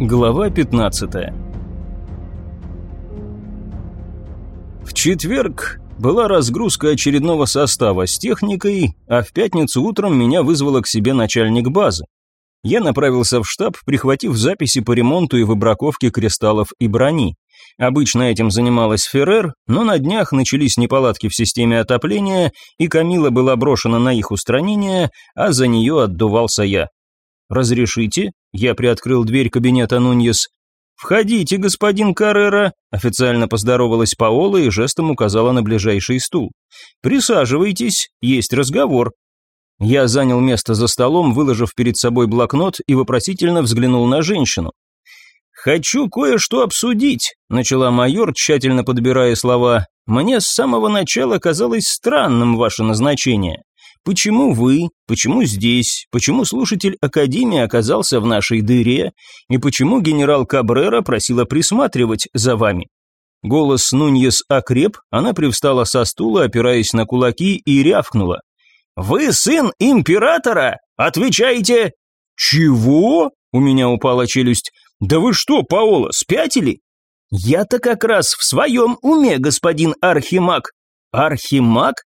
Глава 15 В четверг была разгрузка очередного состава с техникой, а в пятницу утром меня вызвала к себе начальник базы. Я направился в штаб, прихватив записи по ремонту и выбраковке кристаллов и брони. Обычно этим занималась Феррер, но на днях начались неполадки в системе отопления, и Камила была брошена на их устранение, а за нее отдувался я. «Разрешите?» Я приоткрыл дверь кабинета Нуньес. «Входите, господин Каррера», – официально поздоровалась Паола и жестом указала на ближайший стул. «Присаживайтесь, есть разговор». Я занял место за столом, выложив перед собой блокнот и вопросительно взглянул на женщину. «Хочу кое-что обсудить», – начала майор, тщательно подбирая слова. «Мне с самого начала казалось странным ваше назначение. Почему вы, почему здесь, почему слушатель Академии оказался в нашей дыре, и почему генерал Кабрера просила присматривать за вами? Голос Нуньес окреп, она привстала со стула, опираясь на кулаки, и рявкнула. «Вы сын императора? Отвечайте!» «Чего?» – у меня упала челюсть. «Да вы что, Паола, спятили?» «Я-то как раз в своем уме, господин Архимаг». «Архимаг?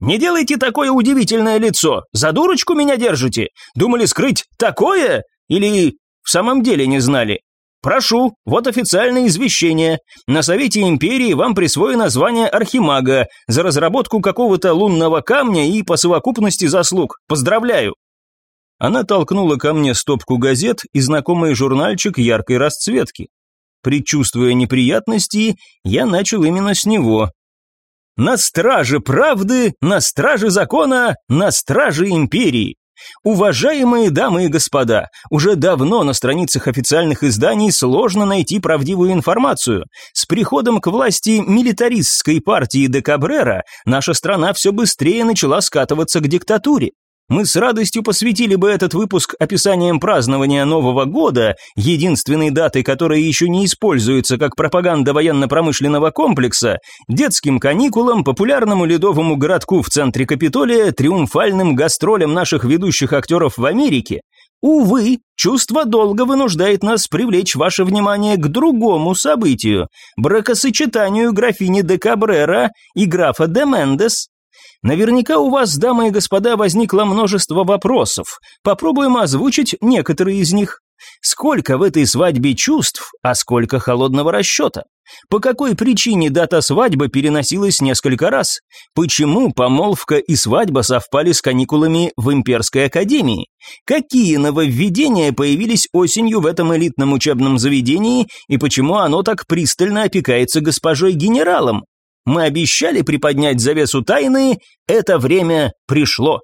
«Не делайте такое удивительное лицо! За дурочку меня держите? Думали скрыть такое? Или в самом деле не знали? Прошу, вот официальное извещение. На Совете Империи вам присвоено звание Архимага за разработку какого-то лунного камня и по совокупности заслуг. Поздравляю!» Она толкнула ко мне стопку газет и знакомый журнальчик яркой расцветки. Предчувствуя неприятности, я начал именно с него, на страже правды, на страже закона, на страже империи. Уважаемые дамы и господа, уже давно на страницах официальных изданий сложно найти правдивую информацию. С приходом к власти милитаристской партии де Кабрера наша страна все быстрее начала скатываться к диктатуре. Мы с радостью посвятили бы этот выпуск описанием празднования Нового года, единственной датой которой еще не используется как пропаганда военно-промышленного комплекса, детским каникулам, популярному ледовому городку в центре Капитолия, триумфальным гастролям наших ведущих актеров в Америке. Увы, чувство долга вынуждает нас привлечь ваше внимание к другому событию – бракосочетанию графини де Кабрера и графа де Мендес, Наверняка у вас, дамы и господа, возникло множество вопросов. Попробуем озвучить некоторые из них. Сколько в этой свадьбе чувств, а сколько холодного расчета? По какой причине дата свадьбы переносилась несколько раз? Почему помолвка и свадьба совпали с каникулами в Имперской Академии? Какие нововведения появились осенью в этом элитном учебном заведении и почему оно так пристально опекается госпожой генералом? Мы обещали приподнять завесу тайны, это время пришло.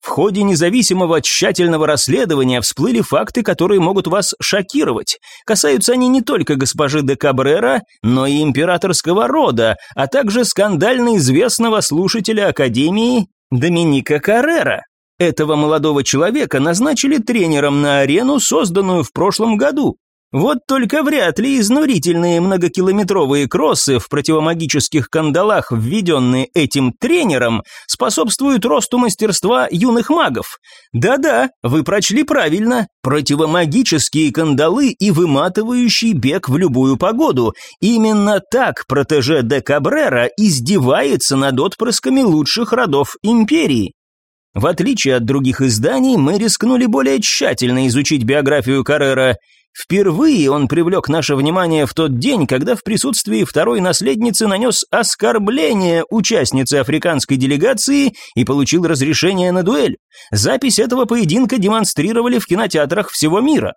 В ходе независимого тщательного расследования всплыли факты, которые могут вас шокировать. Касаются они не только госпожи де Кабрера, но и императорского рода, а также скандально известного слушателя Академии Доминика Каррера. Этого молодого человека назначили тренером на арену, созданную в прошлом году. Вот только вряд ли изнурительные многокилометровые кроссы в противомагических кандалах, введенные этим тренером, способствуют росту мастерства юных магов. Да-да, вы прочли правильно. Противомагические кандалы и выматывающий бег в любую погоду. Именно так протеже де Кабрера издевается над отпрысками лучших родов империи. В отличие от других изданий, мы рискнули более тщательно изучить биографию Каррера – Впервые он привлек наше внимание в тот день, когда в присутствии второй наследницы нанес оскорбление участнице африканской делегации и получил разрешение на дуэль. Запись этого поединка демонстрировали в кинотеатрах всего мира.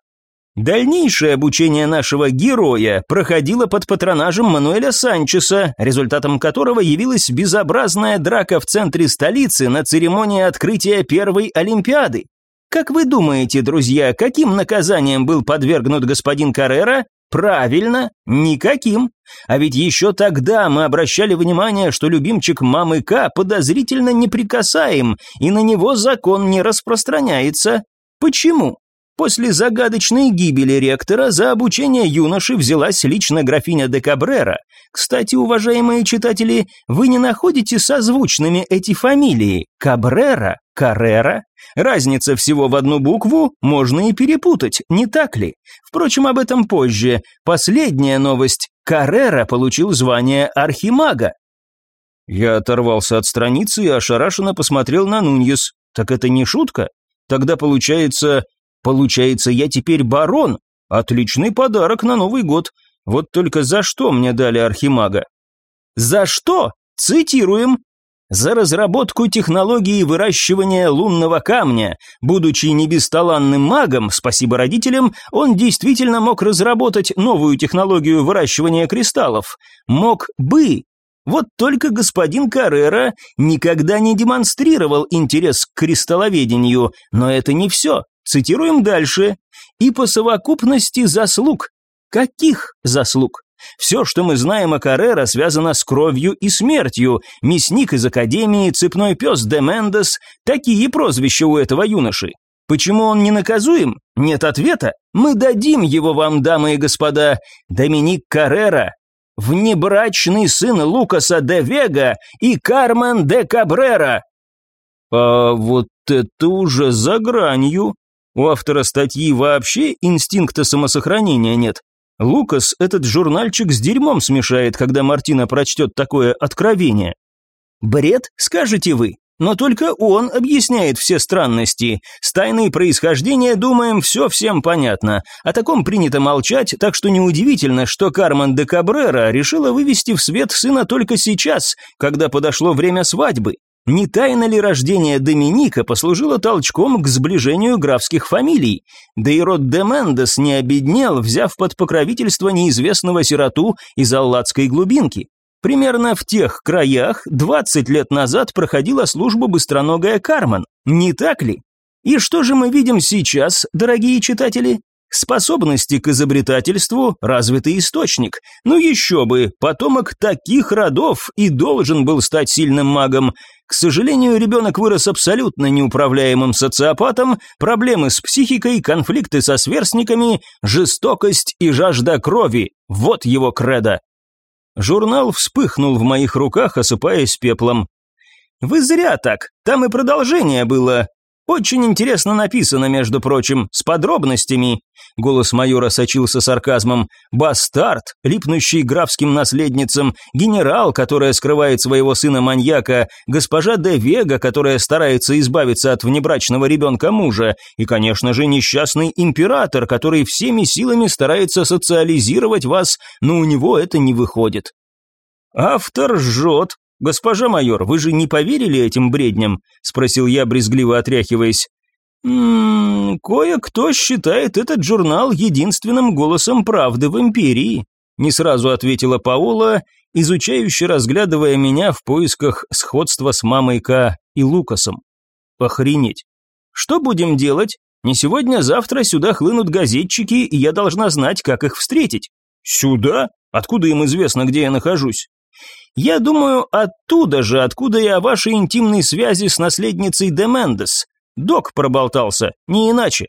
Дальнейшее обучение нашего героя проходило под патронажем Мануэля Санчеса, результатом которого явилась безобразная драка в центре столицы на церемонии открытия первой Олимпиады. Как вы думаете, друзья, каким наказанием был подвергнут господин Каррера? Правильно, никаким. А ведь еще тогда мы обращали внимание, что любимчик мамы К подозрительно неприкасаем, и на него закон не распространяется. Почему? После загадочной гибели ректора за обучение юноши взялась лично графиня де Кабрера. Кстати, уважаемые читатели, вы не находите созвучными эти фамилии? Кабрера, Каррера? Разница всего в одну букву, можно и перепутать, не так ли? Впрочем, об этом позже. Последняя новость. Каррера получил звание архимага. Я оторвался от страницы и ошарашенно посмотрел на Нуньес. Так это не шутка? Тогда получается... Получается, я теперь барон? Отличный подарок на Новый год. Вот только за что мне дали архимага? За что? Цитируем. За разработку технологии выращивания лунного камня. Будучи небесталанным магом, спасибо родителям, он действительно мог разработать новую технологию выращивания кристаллов. Мог бы. Вот только господин Каррера никогда не демонстрировал интерес к кристалловедению, но это не все. Цитируем дальше. И по совокупности заслуг. Каких заслуг? Все, что мы знаем о Каррера, связано с кровью и смертью. Мясник из Академии, цепной пес де Мендес – такие прозвища у этого юноши. Почему он не наказуем? Нет ответа. Мы дадим его вам, дамы и господа. Доминик Каррера – внебрачный сын Лукаса де Вега и Кармен де Кабрера. А вот это уже за гранью. У автора статьи вообще инстинкта самосохранения нет. Лукас этот журнальчик с дерьмом смешает, когда Мартина прочтет такое откровение. Бред, скажете вы? Но только он объясняет все странности. С тайной происхождения, думаем, все всем понятно. О таком принято молчать, так что неудивительно, что Кармен де Кабрера решила вывести в свет сына только сейчас, когда подошло время свадьбы. Не тайна ли рождение Доминика послужило толчком к сближению графских фамилий? Да и род де Мендес не обеднел, взяв под покровительство неизвестного сироту из Алладской глубинки. Примерно в тех краях 20 лет назад проходила служба быстроногая Кармен, не так ли? И что же мы видим сейчас, дорогие читатели? Способности к изобретательству – развитый источник. Ну еще бы, потомок таких родов и должен был стать сильным магом. К сожалению, ребенок вырос абсолютно неуправляемым социопатом, проблемы с психикой, конфликты со сверстниками, жестокость и жажда крови – вот его кредо. Журнал вспыхнул в моих руках, осыпаясь пеплом. «Вы зря так, там и продолжение было. Очень интересно написано, между прочим, с подробностями. Голос майора сочился сарказмом. Бастард, липнущий графским наследницам, генерал, которая скрывает своего сына-маньяка, госпожа де Вега, которая старается избавиться от внебрачного ребенка мужа, и, конечно же, несчастный император, который всеми силами старается социализировать вас, но у него это не выходит. Автор жжет, «Госпожа майор, вы же не поверили этим бредням?» – спросил я, брезгливо отряхиваясь. «Ммм, кое-кто считает этот журнал единственным голосом правды в империи», – не сразу ответила Паола, изучающе разглядывая меня в поисках сходства с мамой К и Лукасом. «Охренеть! Что будем делать? Не сегодня, завтра сюда хлынут газетчики, и я должна знать, как их встретить». «Сюда? Откуда им известно, где я нахожусь?» Я думаю, оттуда же, откуда и о вашей интимной связи с наследницей Демендес. Док проболтался, не иначе.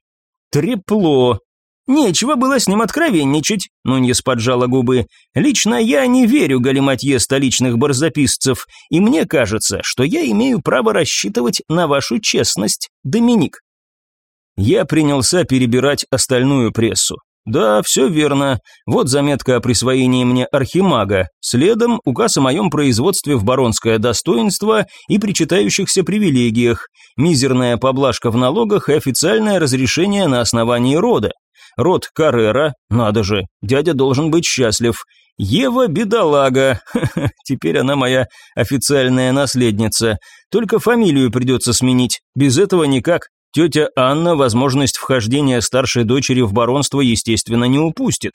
Трепло. Нечего было с ним откровенничать, Нуньес поджала губы. Лично я не верю галиматье столичных барзаписцев, и мне кажется, что я имею право рассчитывать на вашу честность, Доминик. Я принялся перебирать остальную прессу. Да, все верно. Вот заметка о присвоении мне архимага. Следом указ о моем производстве в баронское достоинство и причитающихся привилегиях, мизерная поблажка в налогах и официальное разрешение на основании рода. Род Каррера, надо же, дядя должен быть счастлив. Ева бедолага, теперь она моя официальная наследница. Только фамилию придется сменить, без этого никак. Тетя Анна возможность вхождения старшей дочери в баронство, естественно, не упустит.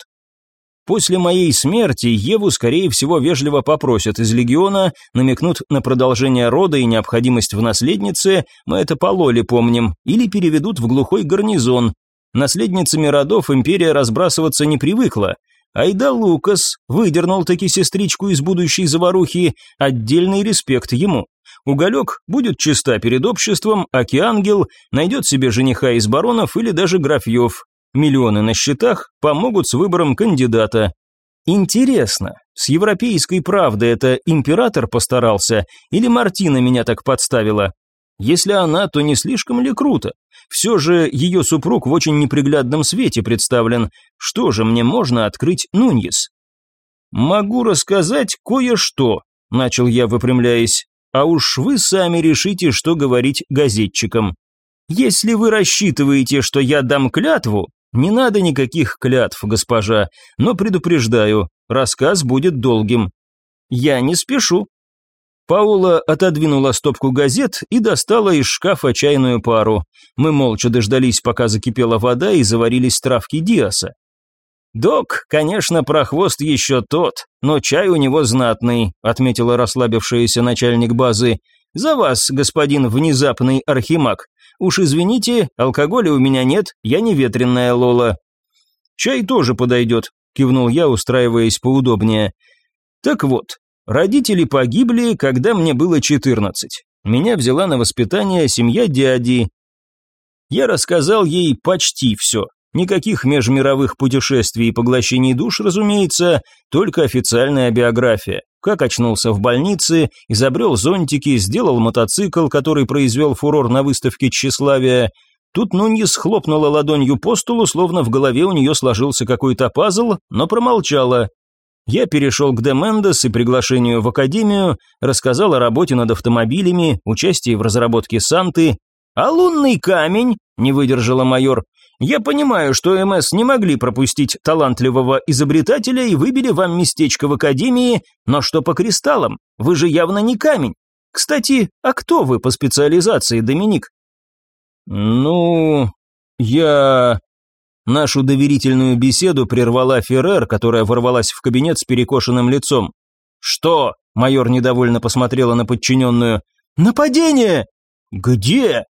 После моей смерти Еву, скорее всего, вежливо попросят из легиона, намекнут на продолжение рода и необходимость в наследнице, мы это по Лоле помним, или переведут в глухой гарнизон. Наследницами родов империя разбрасываться не привыкла. Айда Лукас выдернул таки сестричку из будущей заварухи, отдельный респект ему. Уголек будет чиста перед обществом, Киангел найдет себе жениха из баронов или даже графьев. Миллионы на счетах помогут с выбором кандидата. Интересно, С европейской правдой это император постарался или Мартина меня так подставила? Если она, то не слишком ли круто? Все же ее супруг в очень неприглядном свете представлен. Что же мне можно открыть Нуньес? «Могу рассказать кое-что», – начал я, выпрямляясь. «А уж вы сами решите, что говорить газетчикам. Если вы рассчитываете, что я дам клятву, не надо никаких клятв, госпожа, но предупреждаю, рассказ будет долгим. Я не спешу. Паула отодвинула стопку газет и достала из шкафа чайную пару. Мы молча дождались, пока закипела вода и заварились травки Диаса. «Док, конечно, прохвост еще тот, но чай у него знатный», отметила расслабившаяся начальник базы. «За вас, господин внезапный архимаг. Уж извините, алкоголя у меня нет, я не ветреная Лола». «Чай тоже подойдет», кивнул я, устраиваясь поудобнее. «Так вот, Родители погибли, когда мне было 14. Меня взяла на воспитание семья дяди. Я рассказал ей почти все. Никаких межмировых путешествий и поглощений душ, разумеется, только официальная биография. Как очнулся в больнице, изобрел зонтики, сделал мотоцикл, который произвел фурор на выставке тщеславия. Тут Нуньес хлопнула ладонью по столу, словно в голове у нее сложился какой-то пазл, но промолчала. Я перешел к Демендес и приглашению в академию, рассказал о работе над автомобилями, участии в разработке Санты. «А лунный камень?» – не выдержала майор. «Я понимаю, что МС не могли пропустить талантливого изобретателя и выбили вам местечко в академии, но что по кристаллам? Вы же явно не камень. Кстати, а кто вы по специализации, Доминик?» «Ну, я...» Нашу доверительную беседу прервала Феррер, которая ворвалась в кабинет с перекошенным лицом. «Что?» – майор недовольно посмотрела на подчиненную. «Нападение!» «Где?»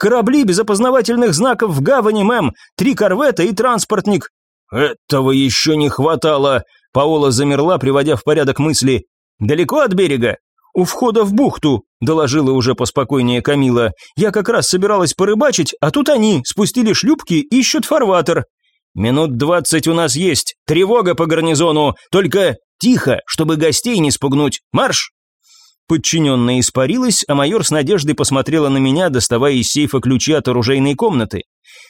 «Корабли без опознавательных знаков в гавани, мэм, три корвета и транспортник». «Этого еще не хватало!» Паола замерла, приводя в порядок мысли. «Далеко от берега?» «У входа в бухту», – доложила уже поспокойнее Камила. «Я как раз собиралась порыбачить, а тут они спустили шлюпки, ищут фарватер». «Минут двадцать у нас есть. Тревога по гарнизону. Только тихо, чтобы гостей не спугнуть. Марш!» Подчиненная испарилась, а майор с надеждой посмотрела на меня, доставая из сейфа ключи от оружейной комнаты.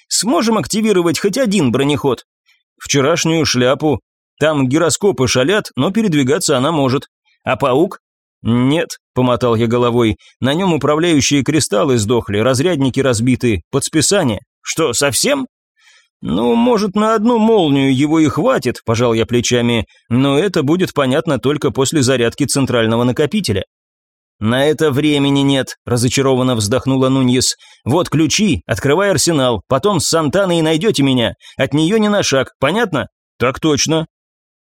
«Сможем активировать хоть один бронеход?» «Вчерашнюю шляпу. Там гироскопы шалят, но передвигаться она может. А паук?» «Нет», – помотал я головой, – «на нем управляющие кристаллы сдохли, разрядники разбиты, под списание». «Что, совсем?» «Ну, может, на одну молнию его и хватит», – пожал я плечами, «но это будет понятно только после зарядки центрального накопителя». «На это времени нет», – разочарованно вздохнула Нуньес. «Вот ключи, открывай арсенал, потом с Сантаной найдете меня. От нее не на шаг, понятно?» «Так точно»,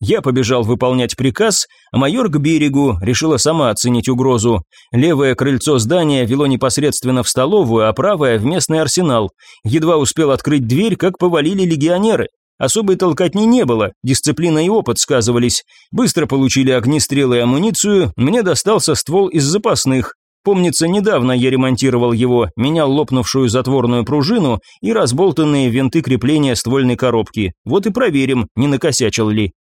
я побежал выполнять приказ, а майор к берегу решила сама оценить угрозу. Левое крыльцо здания вело непосредственно в столовую, а правое в местный арсенал. Едва успел открыть дверь, как повалили легионеры. Особой толкотни не было, дисциплина и опыт сказывались. Быстро получили огнестрелы и амуницию, мне достался ствол из запасных. Помнится, недавно я ремонтировал его, менял лопнувшую затворную пружину и разболтанные винты крепления ствольной коробки. Вот и проверим, не накосячил ли.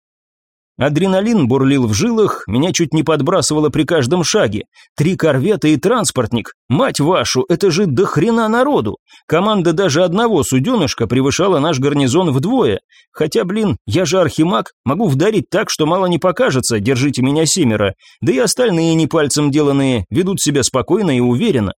Адреналин бурлил в жилах, меня чуть не подбрасывало при каждом шаге. Три корвета и транспортник. Мать вашу, это же до хрена народу. Команда даже одного суденышка превышала наш гарнизон вдвое. Хотя, блин, я же архимаг, могу вдарить так, что мало не покажется, держите меня семеро. Да и остальные не пальцем деланные, ведут себя спокойно и уверенно.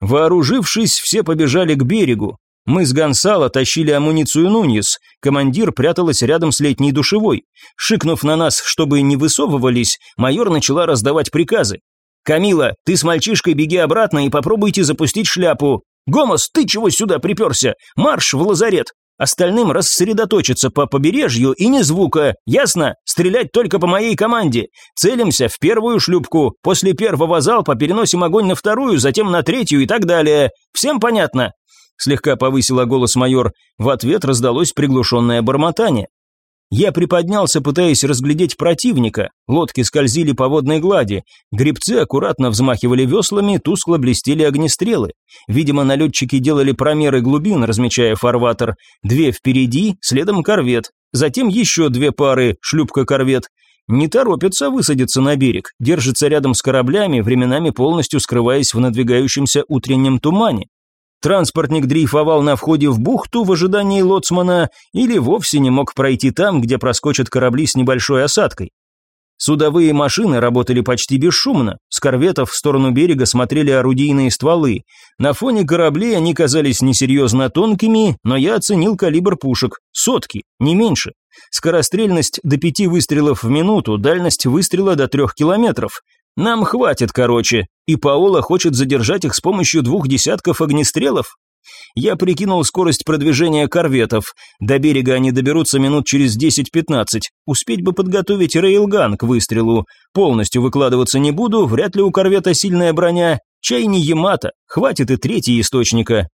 Вооружившись, все побежали к берегу. Мы с Гонсало тащили амуницию Нуньес, командир пряталась рядом с летней душевой. Шикнув на нас, чтобы не высовывались, майор начала раздавать приказы. «Камила, ты с мальчишкой беги обратно и попробуйте запустить шляпу. Гомос, ты чего сюда приперся? Марш в лазарет. Остальным рассредоточиться по побережью и ни звука, ясно? Стрелять только по моей команде. Целимся в первую шлюпку, после первого залпа переносим огонь на вторую, затем на третью и так далее. Всем понятно? Слегка повысила голос майор. В ответ раздалось приглушенное бормотание. Я приподнялся, пытаясь разглядеть противника. Лодки скользили по водной глади. Гребцы аккуратно взмахивали веслами, тускло блестели огнестрелы. Видимо, налетчики делали промеры глубин, размечая фарватер. Две впереди, следом корвет. Затем еще две пары, шлюпка-корвет. Не торопятся высадиться на берег, держатся рядом с кораблями, временами полностью скрываясь в надвигающемся утреннем тумане. Транспортник дрейфовал на входе в бухту в ожидании лоцмана или вовсе не мог пройти там, где проскочат корабли с небольшой осадкой. Судовые машины работали почти бесшумно, с корветов в сторону берега смотрели орудийные стволы. На фоне кораблей они казались несерьезно тонкими, но я оценил калибр пушек – сотки, не меньше. Скорострельность до пяти выстрелов в минуту, дальность выстрела до трех километров. Нам хватит, короче, и Паола хочет задержать их с помощью двух десятков огнестрелов. Я прикинул скорость продвижения корветов. До берега они доберутся минут через 10-15. Успеть бы подготовить рейлган к выстрелу. Полностью выкладываться не буду, вряд ли у корвета сильная броня. Чай не Ямато, хватит и третий источника.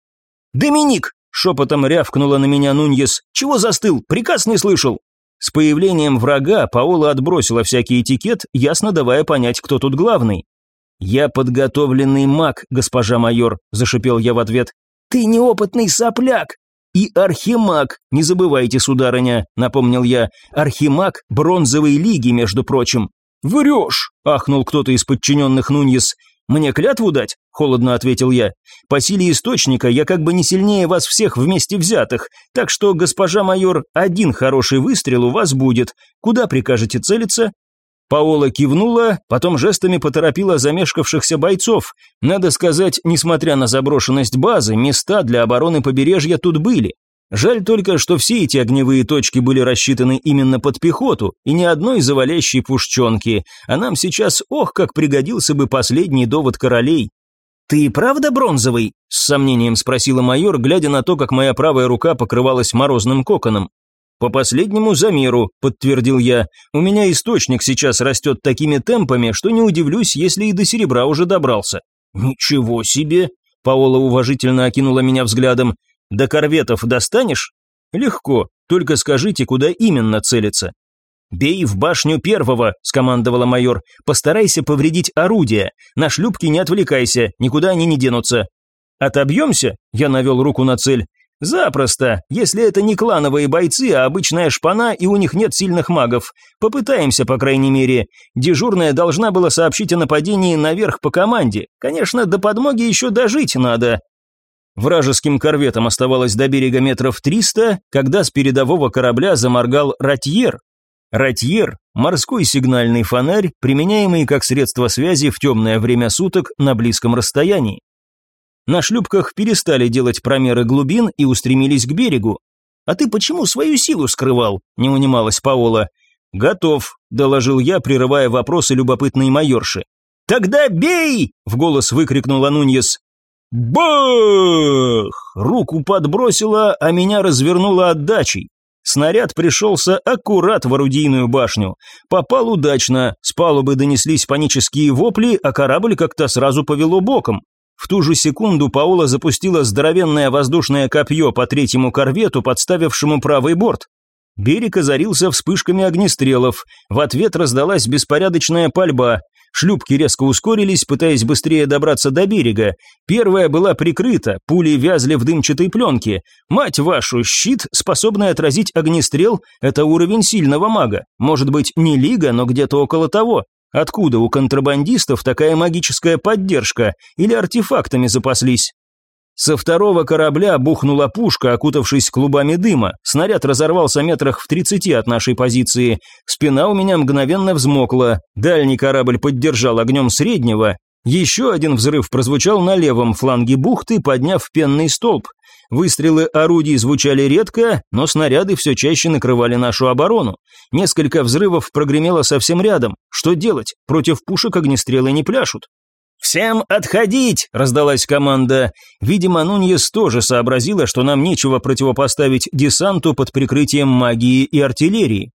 «Доминик!» – шепотом рявкнула на меня Нуньес. «Чего застыл? Приказ не слышал!» С появлением врага Паола отбросила всякий этикет, ясно давая понять, кто тут главный. «Я подготовленный маг, госпожа майор», – зашипел я в ответ. «Ты неопытный сопляк!» «И архимаг, не забывайте, сударыня», — напомнил я. «Архимаг бронзовой лиги, между прочим». «Врешь!» — ахнул кто-то из подчиненных Нуньес. «Мне клятву дать?» — холодно ответил я. «По силе источника я как бы не сильнее вас всех вместе взятых, так что, госпожа майор, один хороший выстрел у вас будет. Куда прикажете целиться?» Паола кивнула, потом жестами поторопила замешкавшихся бойцов. Надо сказать, несмотря на заброшенность базы, места для обороны побережья тут были. Жаль только, что все эти огневые точки были рассчитаны именно под пехоту, и ни одной завалящей пушченки, а нам сейчас, ох, как пригодился бы последний довод королей. «Ты правда бронзовый?» – с сомнением спросила майор, глядя на то, как моя правая рука покрывалась морозным коконом. «По последнему замеру», – подтвердил я. «У меня источник сейчас растет такими темпами, что не удивлюсь, если и до серебра уже добрался». «Ничего себе!» – Паола уважительно окинула меня взглядом. «До корветов достанешь?» «Легко, только скажите, куда именно целиться». «Бей в башню первого», – скомандовала майор. «Постарайся повредить орудие. На шлюпки не отвлекайся, никуда они не денутся». «Отобьемся?» – я навел руку на цель. «Запросто, если это не клановые бойцы, а обычная шпана, и у них нет сильных магов. Попытаемся, по крайней мере. Дежурная должна была сообщить о нападении наверх по команде. Конечно, до подмоги еще дожить надо». Вражеским корветам оставалось до берега метров триста, когда с передового корабля заморгал «Ратьер». «Ратьер» – морской сигнальный фонарь, применяемый как средство связи в темное время суток на близком расстоянии. На шлюпках перестали делать промеры глубин и устремились к берегу. «А ты почему свою силу скрывал?» – не унималась Паола. «Готов», – доложил я, прерывая вопросы любопытной майорши. «Тогда бей!» – в голос выкрикнула Нуньес. Бах! Руку подбросила, а меня развернула отдачей. Снаряд пришелся аккурат в орудийную башню. Попал удачно, с палубы донеслись панические вопли, а корабль как-то сразу повело боком. В ту же секунду Паула запустила здоровенное воздушное копье по третьему корвету, подставившему правый борт. Берег озарился вспышками огнестрелов. В ответ раздалась беспорядочная пальба. Шлюпки резко ускорились, пытаясь быстрее добраться до берега. Первая была прикрыта, пули вязли в дымчатой пленке. Мать вашу, щит, способный отразить огнестрел, это уровень сильного мага. Может быть, не лига, но где-то около того. Откуда у контрабандистов такая магическая поддержка? Или артефактами запаслись? Со второго корабля бухнула пушка, окутавшись клубами дыма. Снаряд разорвался метрах в тридцати от нашей позиции. Спина у меня мгновенно взмокла. Дальний корабль поддержал огнем среднего. Еще один взрыв прозвучал на левом фланге бухты, подняв пенный столб. Выстрелы орудий звучали редко, но снаряды все чаще накрывали нашу оборону. Несколько взрывов прогремело совсем рядом. Что делать? Против пушек огнестрелы не пляшут. «Всем отходить!» – раздалась команда. Видимо, Нуньес тоже сообразила, что нам нечего противопоставить десанту под прикрытием магии и артиллерии.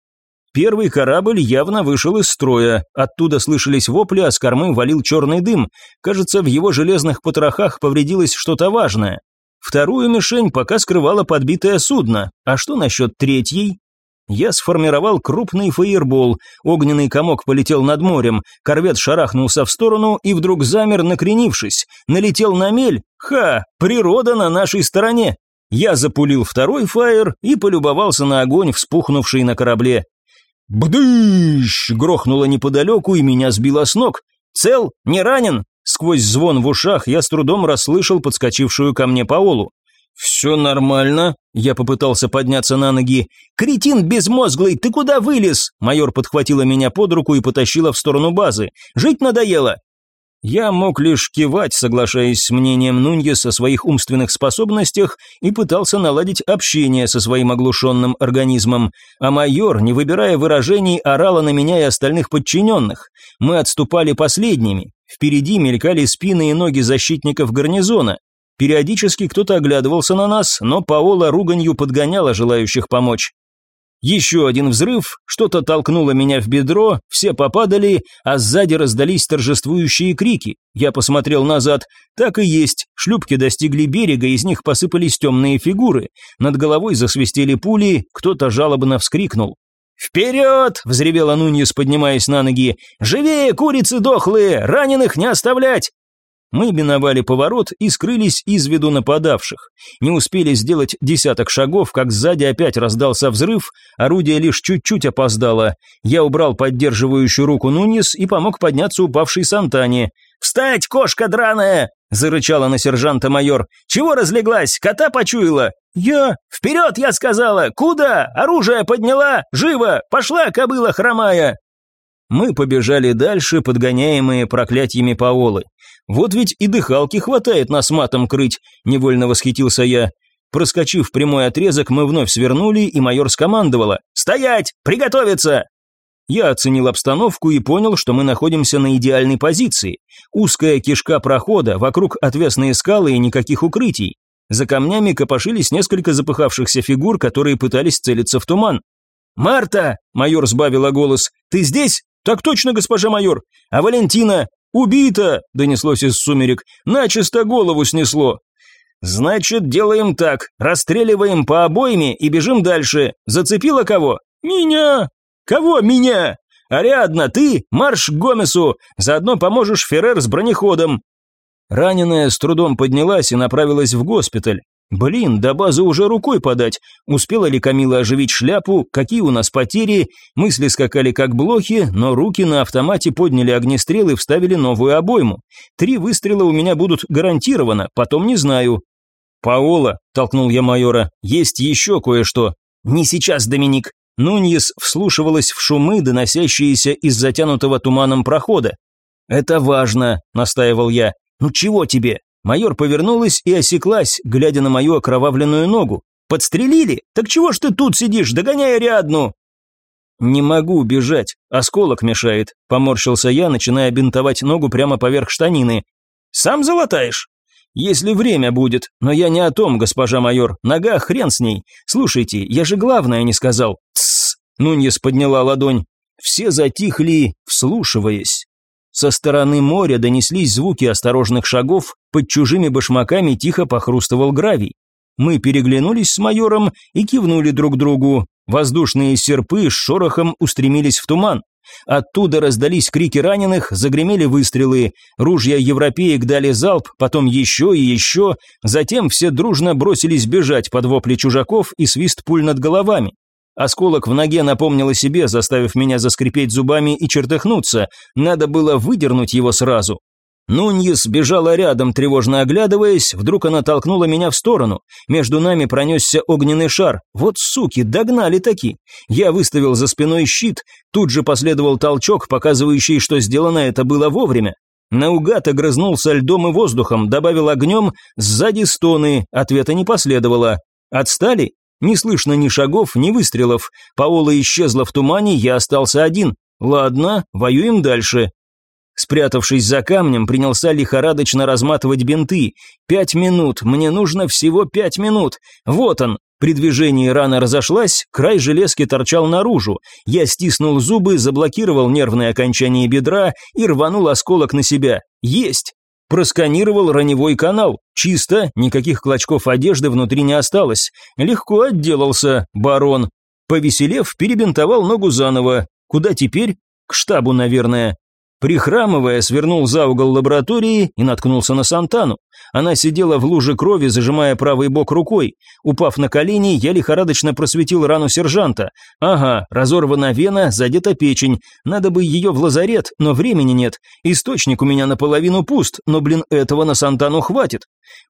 Первый корабль явно вышел из строя. Оттуда слышались вопли, а с кормы валил черный дым. Кажется, в его железных потрохах повредилось что-то важное. Вторую мишень пока скрывало подбитое судно. А что насчет третьей? Я сформировал крупный фаербол, огненный комок полетел над морем, корвет шарахнулся в сторону и вдруг замер, накренившись. Налетел на мель. Ха, природа на нашей стороне. Я запулил второй фаер и полюбовался на огонь, вспухнувший на корабле. Бдыщ! Грохнуло неподалеку и меня сбило с ног. Цел? Не ранен? Сквозь звон в ушах я с трудом расслышал подскочившую ко мне Паолу. «Все нормально», – я попытался подняться на ноги. «Кретин безмозглый, ты куда вылез?» Майор подхватила меня под руку и потащила в сторону базы. «Жить надоело!» Я мог лишь кивать, соглашаясь с мнением Нуньес о своих умственных способностях и пытался наладить общение со своим оглушенным организмом, а майор, не выбирая выражений, орала на меня и остальных подчиненных. Мы отступали последними. Впереди мелькали спины и ноги защитников гарнизона. Периодически кто-то оглядывался на нас, но Паола руганью подгоняла желающих помочь. Еще один взрыв, что-то толкнуло меня в бедро, все попадали, а сзади раздались торжествующие крики. Я посмотрел назад. Так и есть, шлюпки достигли берега, из них посыпались темные фигуры. Над головой засвистели пули, кто-то жалобно вскрикнул. «Вперед!» – взревела Нуньес, поднимаясь на ноги. «Живее, курицы дохлые! Раненых не оставлять!» Мы миновали поворот и скрылись из виду нападавших. Не успели сделать десяток шагов, как сзади опять раздался взрыв, орудие лишь чуть-чуть опоздало. Я убрал поддерживающую руку Нунис и помог подняться упавшей Сантане. «Встать, кошка драная!» – зарычала на сержанта майор. «Чего разлеглась? Кота почуяла?» «Я...» «Вперед, я сказала! Куда? Оружие подняла! Живо! Пошла, кобыла хромая!» Мы побежали дальше, подгоняемые проклятиями Паолы. Вот ведь и дыхалки хватает нас матом крыть, невольно восхитился я. Проскочив прямой отрезок, мы вновь свернули, и майор скомандовала «Стоять! Приготовиться!» Я оценил обстановку и понял, что мы находимся на идеальной позиции. Узкая кишка прохода, вокруг отвесные скалы и никаких укрытий. За камнями копошились несколько запыхавшихся фигур, которые пытались целиться в туман. «Марта!» – майор сбавила голос. «Ты здесь?» «Так точно, госпожа майор! А Валентина?» «Убита!» – донеслось из сумерек. «Начисто голову снесло!» «Значит, делаем так. Расстреливаем по обойме и бежим дальше. Зацепила кого?» «Меня!» «Кого меня?» «Ариадна, ты, марш к Гомесу, заодно поможешь Феррер с бронеходом». Раненая с трудом поднялась и направилась в госпиталь. Блин, до базы уже рукой подать. Успела ли Камила оживить шляпу? Какие у нас потери? Мысли скакали как блохи, но руки на автомате подняли огнестрел и вставили новую обойму. Три выстрела у меня будут гарантированно, потом не знаю. «Паола», – толкнул я майора, – «есть еще кое-что». «Не сейчас, Доминик». Нуньес вслушивалась в шумы, доносящиеся из затянутого туманом прохода. «Это важно», – настаивал я. «Ну чего тебе? Майор повернулась и осеклась, глядя на мою окровавленную ногу. «Подстрелили? Так чего ж ты тут сидишь, догоняя Ариадну?» «Не могу бежать, осколок мешает», – поморщился я, начиная бинтовать ногу прямо поверх штанины. «Сам залатаешь?» «Если время будет, но я не о том, госпожа майор, нога хрен с ней. Слушайте, я же главное не сказал». «Тссс», – Нуньес подняла ладонь. Все затихли, вслушиваясь. Со стороны моря донеслись звуки осторожных шагов, под чужими башмаками тихо похрустывал гравий. Мы переглянулись с майором и кивнули друг другу. Воздушные серпы с шорохом устремились в туман. Оттуда раздались крики раненых, загремели выстрелы. Ружья европеек дали залп, потом еще и еще. Затем все дружно бросились бежать под вопли чужаков и свист пуль над головами. Осколок в ноге напомнил о себе, заставив меня заскрипеть зубами и чертыхнуться. Надо было выдернуть его сразу. Нуньес бежала рядом, тревожно оглядываясь, вдруг она толкнула меня в сторону. Между нами пронесся огненный шар. Вот суки, догнали таки. Я выставил за спиной щит, тут же последовал толчок, показывающий, что сделано это было вовремя. Наугад огрызнулся льдом и воздухом, добавил огнем, сзади стоны, ответа не последовало. Отстали? Не слышно ни шагов, ни выстрелов. Паола исчезла в тумане, я остался один. Ладно, воюем дальше. Спрятавшись за камнем, принялся лихорадочно разматывать бинты. Пять минут, мне нужно всего пять минут. Вот он. При движении рана разошлась, край железки торчал наружу. Я стиснул зубы, заблокировал нервное окончание бедра и рванул осколок на себя. Есть! Просканировал раневой канал. Чисто, никаких клочков одежды внутри не осталось. Легко отделался, барон. Повеселев, перебинтовал ногу заново. Куда теперь? К штабу, наверное. Прихрамывая, свернул за угол лаборатории и наткнулся на Сантану. Она сидела в луже крови, зажимая правый бок рукой. Упав на колени, я лихорадочно просветил рану сержанта. Ага, разорвана вена, задета печень. Надо бы ее в лазарет, но времени нет. Источник у меня наполовину пуст, но, блин, этого на Сантану хватит.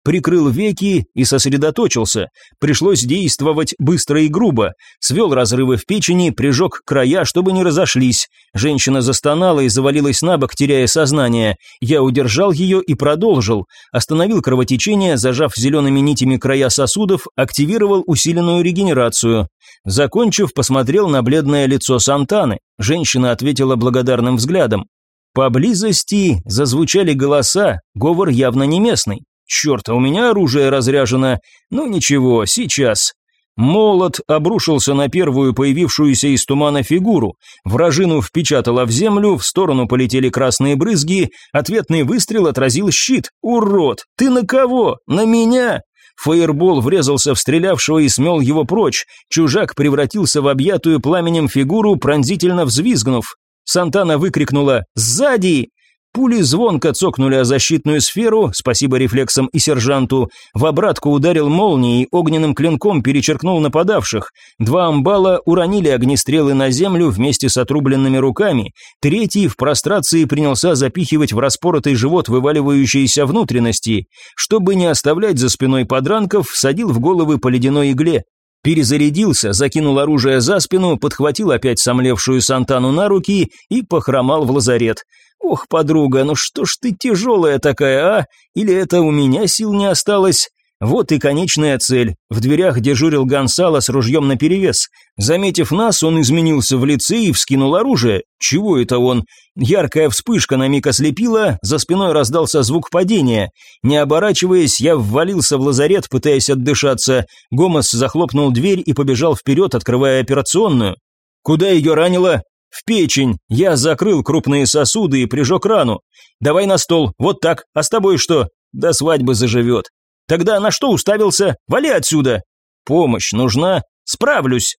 Прикрыл веки и сосредоточился. Пришлось действовать быстро и грубо. Свел разрывы в печени, прижег края, чтобы не разошлись. Женщина застонала и завалилась на бок, теряя сознание. Я удержал ее и продолжил. Остановил кровотечение, зажав зелеными нитями края сосудов, активировал усиленную регенерацию. Закончив, посмотрел на бледное лицо Сантаны. Женщина ответила благодарным взглядом. Поблизости зазвучали голоса, говор явно не местный. Черт, а у меня оружие разряжено. Ну ничего, сейчас. Молот обрушился на первую появившуюся из тумана фигуру. Вражину впечатало в землю, в сторону полетели красные брызги, ответный выстрел отразил щит. «Урод! Ты на кого? На меня?» Фаербол врезался в стрелявшего и смел его прочь. Чужак превратился в объятую пламенем фигуру, пронзительно взвизгнув. Сантана выкрикнула «Сзади!» Пули звонко цокнули о защитную сферу, спасибо рефлексам и сержанту. В обратку ударил молнией, огненным клинком перечеркнул нападавших. Два амбала уронили огнестрелы на землю вместе с отрубленными руками. Третий в прострации принялся запихивать в распоротый живот вываливающиеся внутренности. Чтобы не оставлять за спиной подранков, садил в головы по ледяной игле. Перезарядился, закинул оружие за спину, подхватил опять сомлевшую Сантану на руки и похромал в лазарет. «Ох, подруга, ну что ж ты тяжелая такая, а? Или это у меня сил не осталось?» Вот и конечная цель. В дверях дежурил Гонсало с ружьем наперевес. Заметив нас, он изменился в лице и вскинул оружие. Чего это он? Яркая вспышка на миг ослепила, за спиной раздался звук падения. Не оборачиваясь, я ввалился в лазарет, пытаясь отдышаться. Гомос захлопнул дверь и побежал вперед, открывая операционную. «Куда ее ранило?» «В печень. Я закрыл крупные сосуды и прижег рану. Давай на стол. Вот так. А с тобой что? До свадьбы заживет. Тогда на что уставился? Вали отсюда. Помощь нужна? Справлюсь.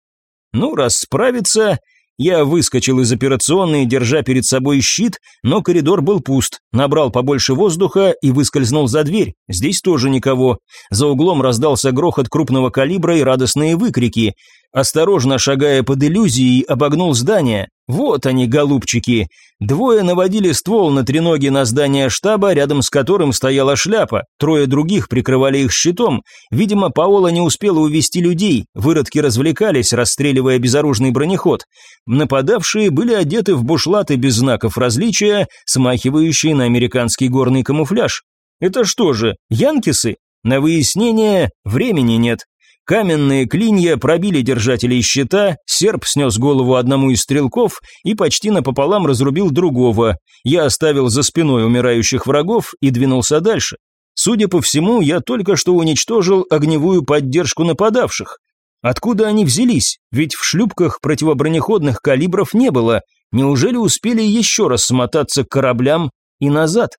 Ну, раз справится, я выскочил из операционной, держа перед собой щит, но коридор был пуст. Набрал побольше воздуха и выскользнул за дверь. Здесь тоже никого. За углом раздался грохот крупного калибра и радостные выкрики. Осторожно шагая под иллюзией, обогнул здание. Вот они, голубчики. Двое наводили ствол на треноги на здание штаба, рядом с которым стояла шляпа. Трое других прикрывали их щитом. Видимо, Паола не успела увести людей. Выродки развлекались, расстреливая безоружный бронеход. Нападавшие были одеты в бушлаты без знаков различия, смахивающие на американский горный камуфляж. Это что же, янкисы? На выяснение времени нет. Каменные клинья пробили держателей щита, серп снес голову одному из стрелков и почти напополам разрубил другого. Я оставил за спиной умирающих врагов и двинулся дальше. Судя по всему, я только что уничтожил огневую поддержку нападавших. Откуда они взялись? Ведь в шлюпках противобронеходных калибров не было. Неужели успели еще раз смотаться к кораблям и назад?